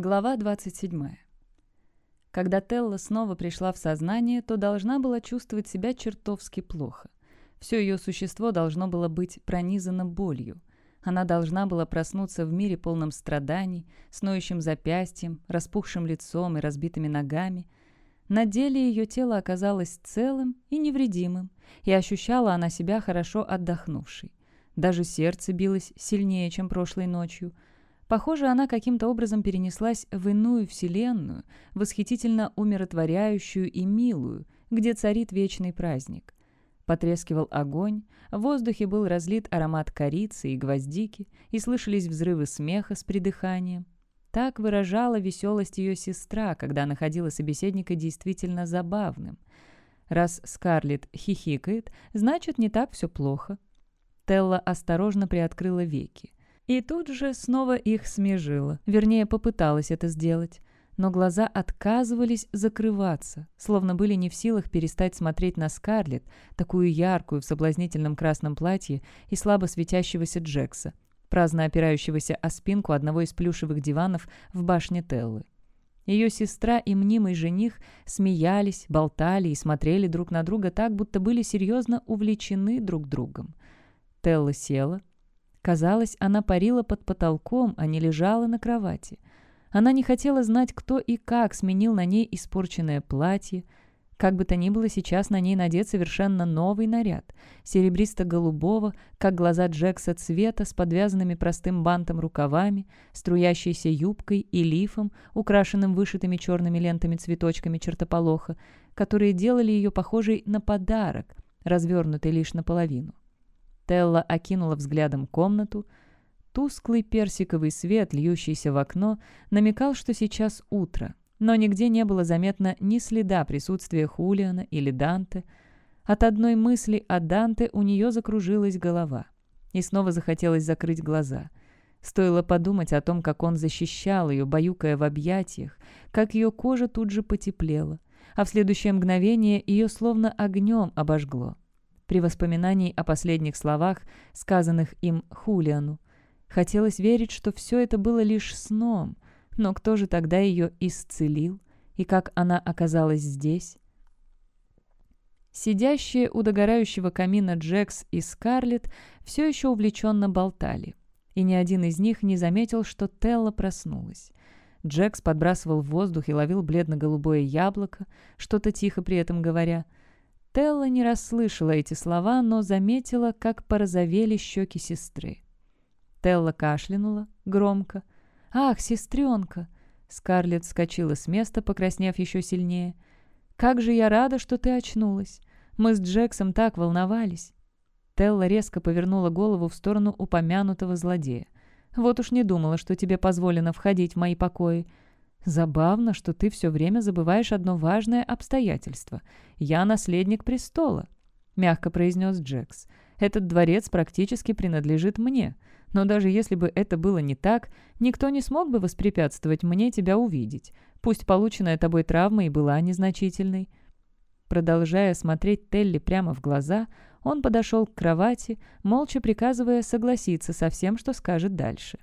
Глава 27. Когда Телла снова пришла в сознание, то должна была чувствовать себя чертовски плохо. Все ее существо должно было быть пронизано болью. Она должна была проснуться в мире полном страданий, с ноющим запястьем, распухшим лицом и разбитыми ногами. На деле ее тело оказалось целым и невредимым, и ощущала она себя хорошо отдохнувшей. Даже сердце билось сильнее, чем прошлой ночью – Похоже, она каким-то образом перенеслась в иную вселенную, восхитительно умиротворяющую и милую, где царит вечный праздник. Потрескивал огонь, в воздухе был разлит аромат корицы и гвоздики, и слышались взрывы смеха с придыханием. Так выражала веселость ее сестра, когда находила собеседника действительно забавным. Раз Скарлетт хихикает, значит, не так все плохо. Телла осторожно приоткрыла веки. И тут же снова их смежила, вернее, попыталась это сделать. Но глаза отказывались закрываться, словно были не в силах перестать смотреть на Скарлетт, такую яркую в соблазнительном красном платье и слабо светящегося Джекса, праздно опирающегося о спинку одного из плюшевых диванов в башне Теллы. Ее сестра и мнимый жених смеялись, болтали и смотрели друг на друга так, будто были серьезно увлечены друг другом. Телла села, Казалось, она парила под потолком, а не лежала на кровати. Она не хотела знать, кто и как сменил на ней испорченное платье. Как бы то ни было, сейчас на ней надет совершенно новый наряд. Серебристо-голубого, как глаза Джекса цвета, с подвязанными простым бантом рукавами, струящейся юбкой и лифом, украшенным вышитыми черными лентами цветочками чертополоха, которые делали ее похожей на подарок, развернутый лишь наполовину. Телла окинула взглядом комнату. Тусклый персиковый свет, льющийся в окно, намекал, что сейчас утро, но нигде не было заметно ни следа присутствия Хулиана или Данте. От одной мысли о Данте у нее закружилась голова. И снова захотелось закрыть глаза. Стоило подумать о том, как он защищал ее, баюкая в объятиях, как ее кожа тут же потеплела, а в следующее мгновение ее словно огнем обожгло при воспоминании о последних словах, сказанных им Хулиану. Хотелось верить, что все это было лишь сном, но кто же тогда ее исцелил и как она оказалась здесь? Сидящие у догорающего камина Джекс и Скарлетт все еще увлеченно болтали, и ни один из них не заметил, что Телла проснулась. Джекс подбрасывал в воздух и ловил бледно-голубое яблоко, что-то тихо при этом говоря – Стелла не расслышала эти слова, но заметила, как порозовели щеки сестры. Телла кашлянула громко. «Ах, сестренка!» Скарлетт вскочила с места, покраснев еще сильнее. «Как же я рада, что ты очнулась! Мы с Джексом так волновались!» Телла резко повернула голову в сторону упомянутого злодея. «Вот уж не думала, что тебе позволено входить в мои покои. Забавно, что ты все время забываешь одно важное обстоятельство. Я наследник престола», — мягко произнес Джекс. «Этот дворец практически принадлежит мне. Но даже если бы это было не так, никто не смог бы воспрепятствовать мне тебя увидеть. Пусть полученная тобой травма и была незначительной». Продолжая смотреть Телли прямо в глаза, он подошел к кровати, молча приказывая согласиться со всем, что скажет дальше.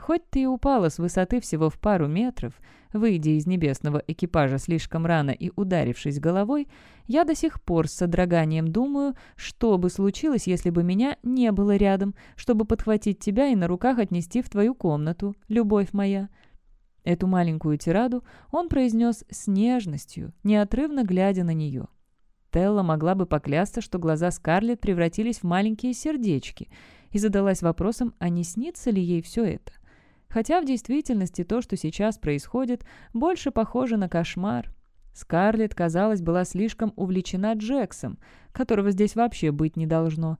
Хоть ты и упала с высоты всего в пару метров, выйдя из небесного экипажа слишком рано и ударившись головой, я до сих пор с содроганием думаю, что бы случилось, если бы меня не было рядом, чтобы подхватить тебя и на руках отнести в твою комнату, любовь моя». Эту маленькую тираду он произнес с нежностью, неотрывно глядя на нее. Телла могла бы поклясться, что глаза Скарлетт превратились в маленькие сердечки, и задалась вопросом, а не снится ли ей все это. Хотя в действительности то, что сейчас происходит, больше похоже на кошмар. Скарлетт, казалось, была слишком увлечена Джексом, которого здесь вообще быть не должно.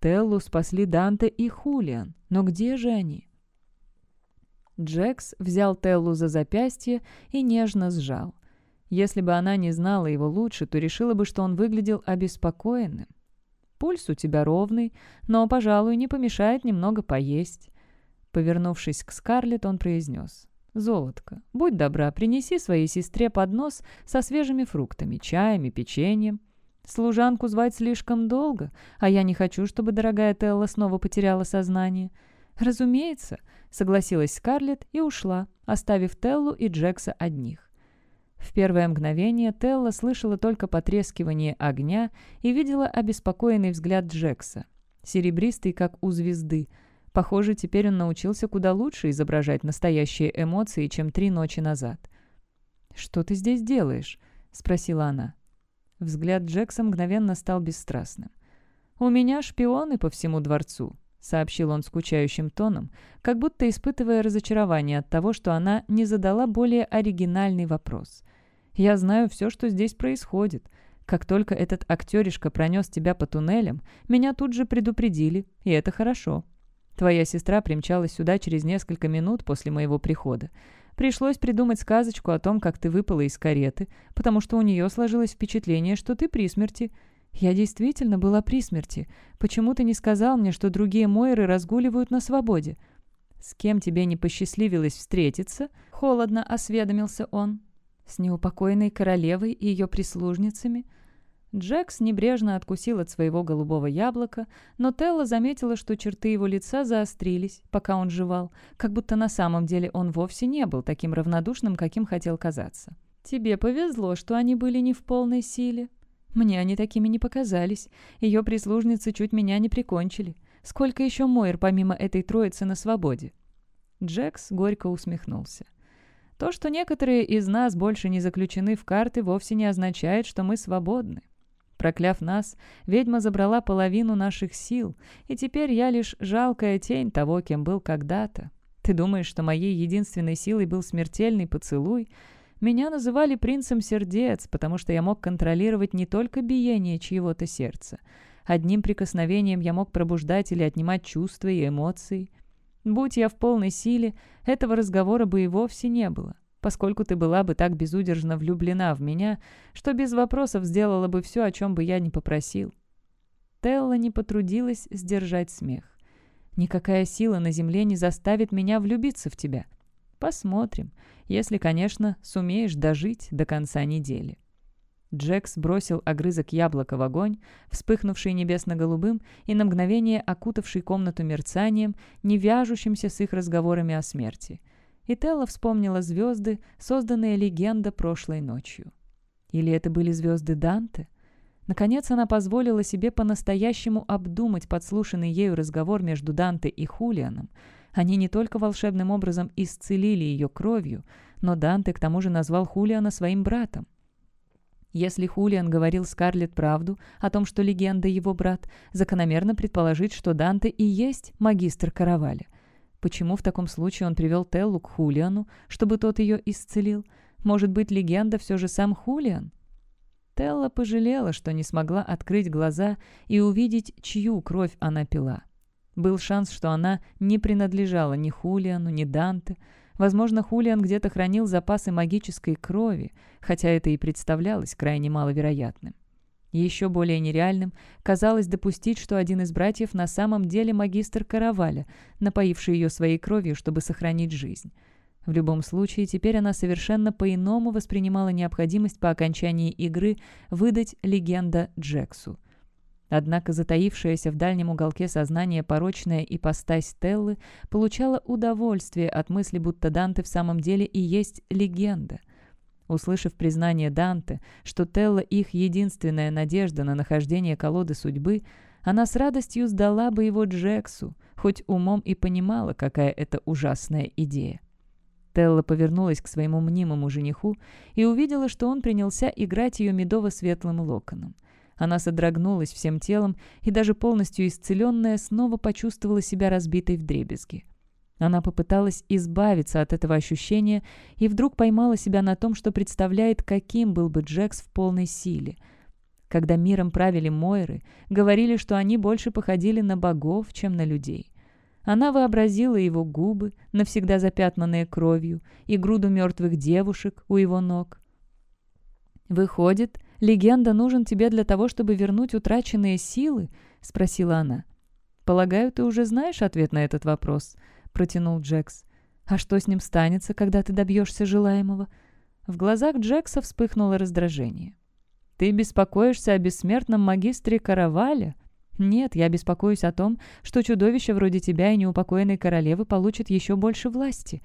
Теллу спасли Данте и Хулиан. Но где же они? Джекс взял Теллу за запястье и нежно сжал. Если бы она не знала его лучше, то решила бы, что он выглядел обеспокоенным. «Пульс у тебя ровный, но, пожалуй, не помешает немного поесть. Повернувшись к Скарлетт, он произнес. «Золотко, будь добра, принеси своей сестре поднос со свежими фруктами, чаем и печеньем. Служанку звать слишком долго, а я не хочу, чтобы дорогая Телла снова потеряла сознание». «Разумеется», — согласилась Скарлетт и ушла, оставив Теллу и Джекса одних. В первое мгновение Телла слышала только потрескивание огня и видела обеспокоенный взгляд Джекса, серебристый, как у звезды — Похоже, теперь он научился куда лучше изображать настоящие эмоции, чем три ночи назад. «Что ты здесь делаешь?» — спросила она. Взгляд Джекса мгновенно стал бесстрастным. «У меня шпионы по всему дворцу», — сообщил он скучающим тоном, как будто испытывая разочарование от того, что она не задала более оригинальный вопрос. «Я знаю все, что здесь происходит. Как только этот актеришка пронес тебя по туннелям, меня тут же предупредили, и это хорошо. Твоя сестра примчалась сюда через несколько минут после моего прихода. Пришлось придумать сказочку о том, как ты выпала из кареты, потому что у нее сложилось впечатление, что ты при смерти. Я действительно была при смерти. Почему ты не сказал мне, что другие Мойры разгуливают на свободе? С кем тебе не посчастливилось встретиться? Холодно осведомился он. С неупокоенной королевой и ее прислужницами — Джекс небрежно откусил от своего голубого яблока, но Телла заметила, что черты его лица заострились, пока он жевал, как будто на самом деле он вовсе не был таким равнодушным, каким хотел казаться. «Тебе повезло, что они были не в полной силе. Мне они такими не показались. Ее прислужницы чуть меня не прикончили. Сколько еще Мойр помимо этой троицы на свободе?» Джекс горько усмехнулся. То, что некоторые из нас больше не заключены в карты, вовсе не означает, что мы свободны. Прокляв нас, ведьма забрала половину наших сил, и теперь я лишь жалкая тень того, кем был когда-то. Ты думаешь, что моей единственной силой был смертельный поцелуй? Меня называли принцем сердец, потому что я мог контролировать не только биение чьего-то сердца. Одним прикосновением я мог пробуждать или отнимать чувства и эмоции. Будь я в полной силе, этого разговора бы и вовсе не было поскольку ты была бы так безудержно влюблена в меня, что без вопросов сделала бы все, о чем бы я ни попросил». Телла не потрудилась сдержать смех. «Никакая сила на земле не заставит меня влюбиться в тебя. Посмотрим, если, конечно, сумеешь дожить до конца недели». Джекс бросил огрызок яблока в огонь, вспыхнувший небесно-голубым и на мгновение окутавший комнату мерцанием, не вяжущимся с их разговорами о смерти – и Телла вспомнила звезды, созданные легенда прошлой ночью. Или это были звезды Данте? Наконец она позволила себе по-настоящему обдумать подслушанный ею разговор между Данте и Хулианом. Они не только волшебным образом исцелили ее кровью, но Данте к тому же назвал Хулиана своим братом. Если Хулиан говорил Скарлетт правду о том, что легенда его брат, закономерно предположить, что Данте и есть магистр Караваля. Почему в таком случае он привел Теллу к Хулиану, чтобы тот ее исцелил? Может быть, легенда все же сам Хулиан? Телла пожалела, что не смогла открыть глаза и увидеть, чью кровь она пила. Был шанс, что она не принадлежала ни Хулиану, ни Данте. Возможно, Хулиан где-то хранил запасы магической крови, хотя это и представлялось крайне маловероятным. Еще более нереальным казалось допустить, что один из братьев на самом деле магистр Караваля, напоивший ее своей кровью, чтобы сохранить жизнь. В любом случае, теперь она совершенно по-иному воспринимала необходимость по окончании игры выдать легенда Джексу. Однако затаившаяся в дальнем уголке сознания порочная ипостась Теллы получала удовольствие от мысли, будто Данте в самом деле и есть легенда. Услышав признание Данте, что Телла их единственная надежда на нахождение колоды судьбы, она с радостью сдала бы его Джексу, хоть умом и понимала, какая это ужасная идея. Телла повернулась к своему мнимому жениху и увидела, что он принялся играть ее медово-светлым локоном. Она содрогнулась всем телом и даже полностью исцеленная снова почувствовала себя разбитой в дребезги. Она попыталась избавиться от этого ощущения и вдруг поймала себя на том, что представляет, каким был бы Джекс в полной силе. Когда миром правили Мойры, говорили, что они больше походили на богов, чем на людей. Она вообразила его губы, навсегда запятнанные кровью, и груду мертвых девушек у его ног. «Выходит, легенда нужен тебе для того, чтобы вернуть утраченные силы?» — спросила она. «Полагаю, ты уже знаешь ответ на этот вопрос», протянул Джекс. «А что с ним станется, когда ты добьешься желаемого?» В глазах Джекса вспыхнуло раздражение. «Ты беспокоишься о бессмертном магистре Каравале?» «Нет, я беспокоюсь о том, что чудовище вроде тебя и неупокоенной королевы получит еще больше власти.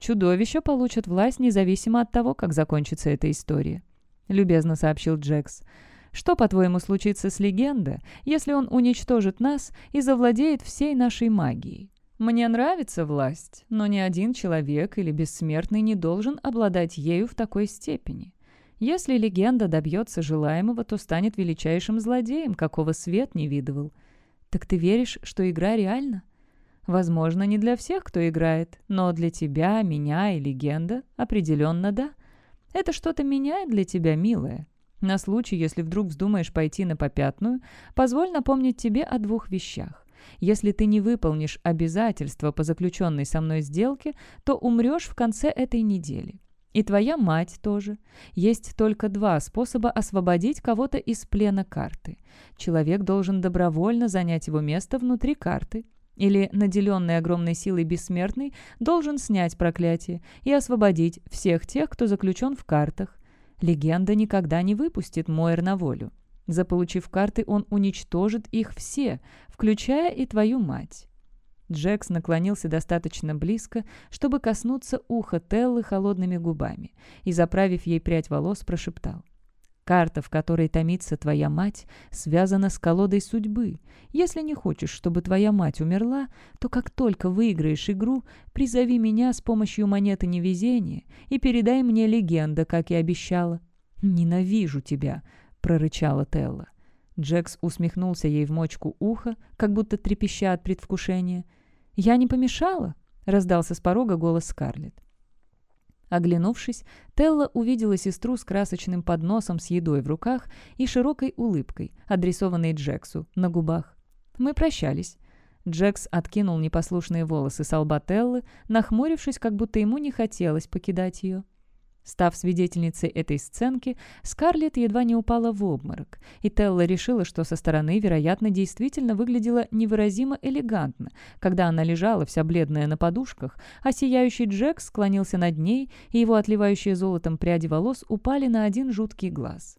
Чудовище получат власть независимо от того, как закончится эта история», — любезно сообщил Джекс. «Что, по-твоему, случится с легендой, если он уничтожит нас и завладеет всей нашей магией?» Мне нравится власть, но ни один человек или бессмертный не должен обладать ею в такой степени. Если легенда добьется желаемого, то станет величайшим злодеем, какого свет не видывал. Так ты веришь, что игра реальна? Возможно, не для всех, кто играет, но для тебя, меня и легенда определенно да. Это что-то меняет для тебя, милая. На случай, если вдруг вздумаешь пойти на попятную, позволь напомнить тебе о двух вещах. Если ты не выполнишь обязательства по заключенной со мной сделке, то умрешь в конце этой недели. И твоя мать тоже. Есть только два способа освободить кого-то из плена карты. Человек должен добровольно занять его место внутри карты. Или наделенный огромной силой бессмертный должен снять проклятие и освободить всех тех, кто заключен в картах. Легенда никогда не выпустит Мойер на волю. Заполучив карты, он уничтожит их все, включая и твою мать. Джекс наклонился достаточно близко, чтобы коснуться уха Теллы холодными губами, и, заправив ей прядь волос, прошептал. «Карта, в которой томится твоя мать, связана с колодой судьбы. Если не хочешь, чтобы твоя мать умерла, то как только выиграешь игру, призови меня с помощью монеты невезения и передай мне легенда, как и обещала. Ненавижу тебя!» прорычала Телла. Джекс усмехнулся ей в мочку уха, как будто трепеща от предвкушения. «Я не помешала?» — раздался с порога голос Скарлетт. Оглянувшись, Телла увидела сестру с красочным подносом с едой в руках и широкой улыбкой, адресованной Джексу, на губах. «Мы прощались». Джекс откинул непослушные волосы с лба Теллы, нахмурившись, как будто ему не хотелось покидать ее. Став свидетельницей этой сценки, Скарлетт едва не упала в обморок, и Телла решила, что со стороны, вероятно, действительно выглядела невыразимо элегантно, когда она лежала вся бледная на подушках, а сияющий Джек склонился над ней, и его отливающие золотом пряди волос упали на один жуткий глаз.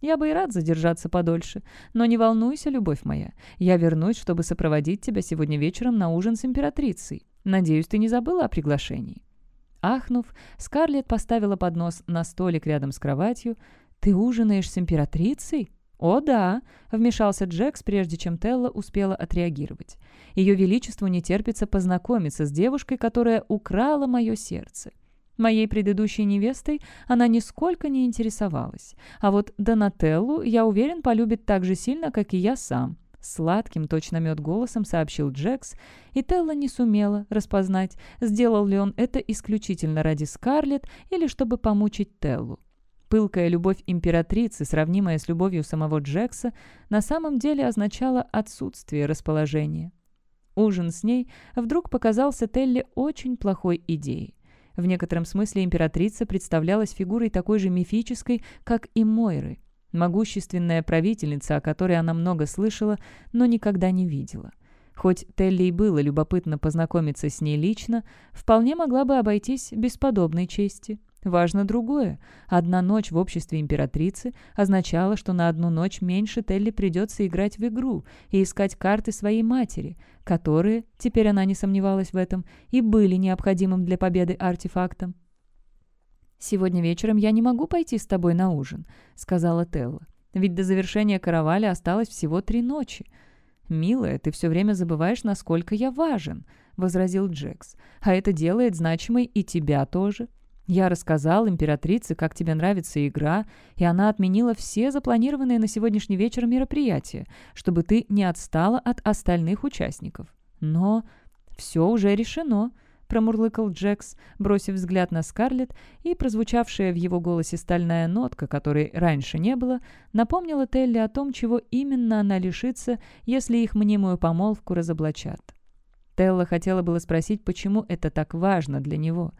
Я бы и рад задержаться подольше, но не волнуйся, любовь моя, я вернусь, чтобы сопроводить тебя сегодня вечером на ужин с императрицей. Надеюсь, ты не забыла о приглашении. Ахнув, Скарлетт поставила поднос на столик рядом с кроватью. «Ты ужинаешь с императрицей?» «О, да!» — вмешался Джекс, прежде чем Телла успела отреагировать. «Ее Величеству не терпится познакомиться с девушкой, которая украла мое сердце». Моей предыдущей невестой она нисколько не интересовалась. А вот Донателлу, я уверен, полюбит так же сильно, как и я сам. Сладким, точно мед голосом сообщил Джекс, и Телла не сумела распознать, сделал ли он это исключительно ради Скарлет или чтобы помучить Теллу. Пылкая любовь императрицы, сравнимая с любовью самого Джекса, на самом деле означала отсутствие расположения. Ужин с ней вдруг показался Телле очень плохой идеей. В некотором смысле императрица представлялась фигурой такой же мифической, как и Мойры – могущественная правительница, о которой она много слышала, но никогда не видела. Хоть Телли и было любопытно познакомиться с ней лично, вполне могла бы обойтись без подобной чести. Важно другое. Одна ночь в обществе императрицы означала, что на одну ночь меньше Телли придется играть в игру и искать карты своей матери, которые, теперь она не сомневалась в этом, и были необходимым для победы артефактом. «Сегодня вечером я не могу пойти с тобой на ужин», — сказала Телла. «Ведь до завершения караваля осталось всего три ночи». «Милая, ты все время забываешь, насколько я важен», — возразил Джекс. «А это делает значимой и тебя тоже». Я рассказал императрице, как тебе нравится игра, и она отменила все запланированные на сегодняшний вечер мероприятия, чтобы ты не отстала от остальных участников. Но все уже решено», промурлыкал Джекс, бросив взгляд на Скарлетт, и прозвучавшая в его голосе стальная нотка, которой раньше не было, напомнила Телли о том, чего именно она лишится, если их мнимую помолвку разоблачат. Телла хотела было спросить, почему это так важно для него.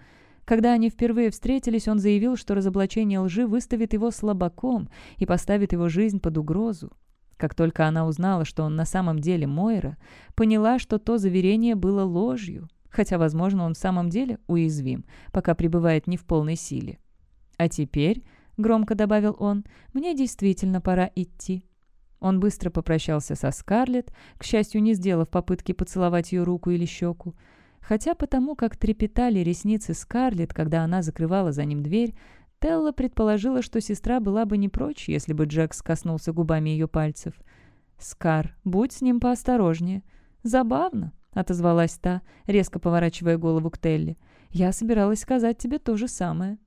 Когда они впервые встретились, он заявил, что разоблачение лжи выставит его слабаком и поставит его жизнь под угрозу. Как только она узнала, что он на самом деле Мойра, поняла, что то заверение было ложью хотя, возможно, он в самом деле уязвим, пока пребывает не в полной силе. «А теперь», — громко добавил он, — «мне действительно пора идти». Он быстро попрощался со Скарлетт, к счастью, не сделав попытки поцеловать ее руку или щеку. Хотя потому, как трепетали ресницы Скарлетт, когда она закрывала за ним дверь, Телла предположила, что сестра была бы не прочь, если бы Джекс коснулся губами ее пальцев. «Скар, будь с ним поосторожнее. Забавно», — отозвалась та, резко поворачивая голову к Телли. «Я собиралась сказать тебе то же самое».